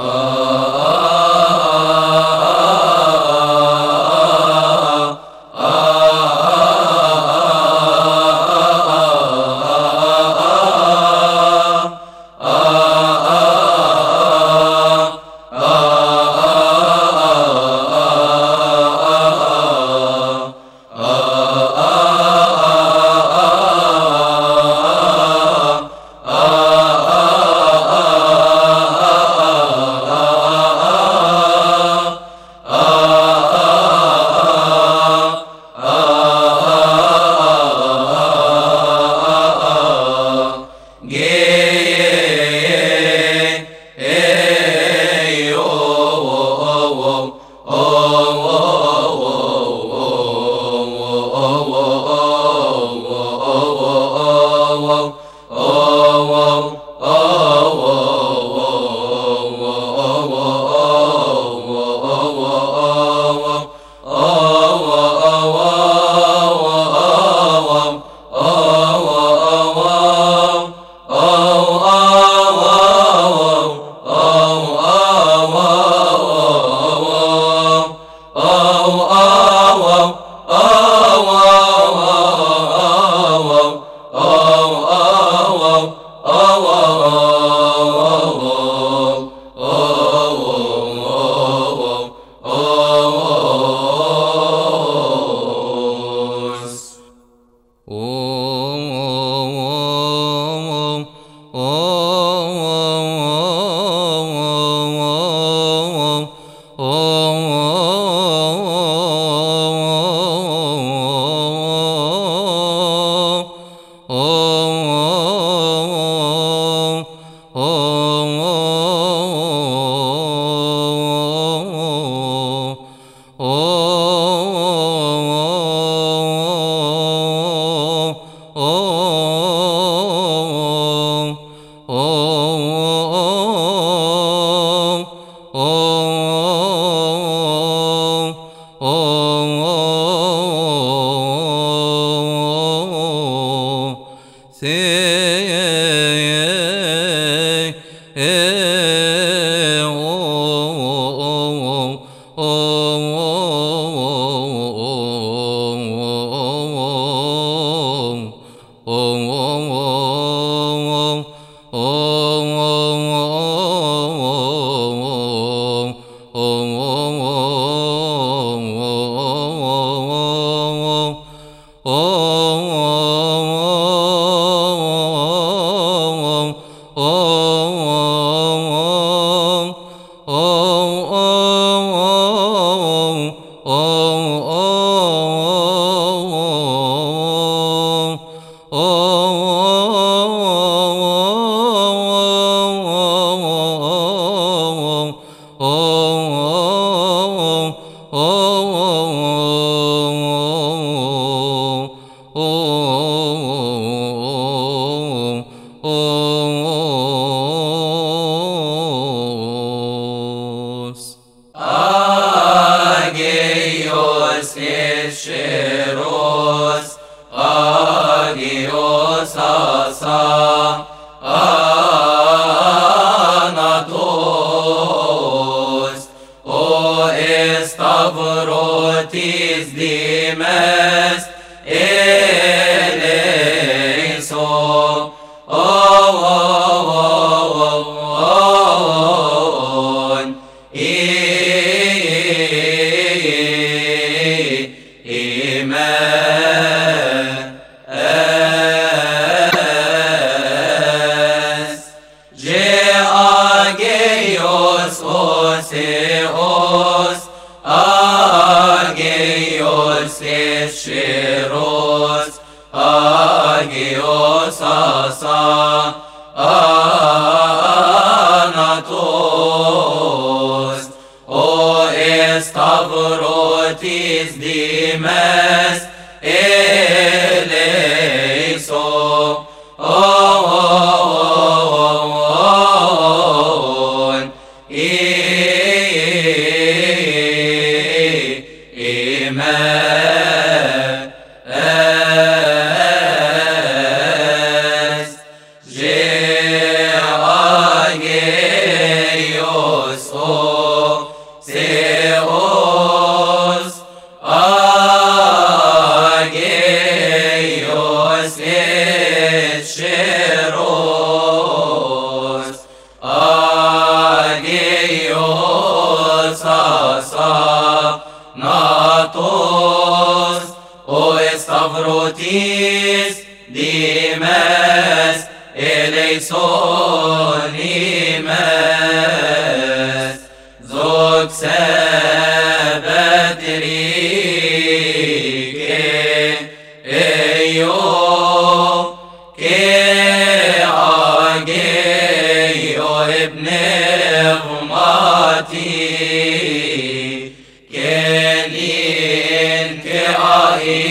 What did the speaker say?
Oh. Allah oh oh, oh, oh. mes e sa Anatos O estavrotis dimes Eleiso Amen. موتيس ديماس إليسونيماس زوج سبتريك إيو كي عجيو ابن غماتي كنين كي عجيو